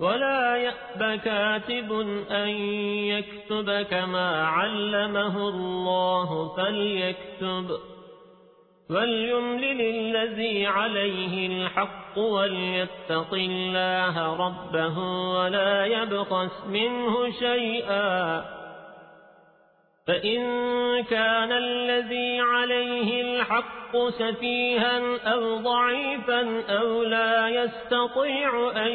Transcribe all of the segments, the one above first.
ولا يأب كاتب أن يكتب كما علمه الله فليكتب وليملل الذي عليه الحق وليتق الله ربه ولا يبخس منه شيئا فإن كان الذي عليه الحق سفيها أو ضعيفا أو لا يستطيع أن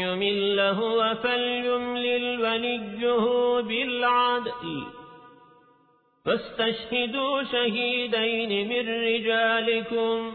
يمل هو فليملل وليه بالعدل فاستشهدوا شهيدين من رجالكم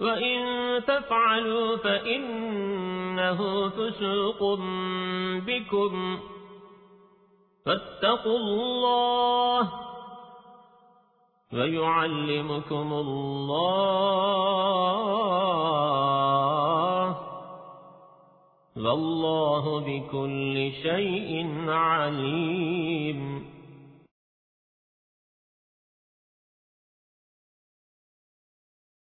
وإن تفعلوا فإنه فسوق بكم فاتقوا الله ويعلمكم الله والله بكل شيء عليم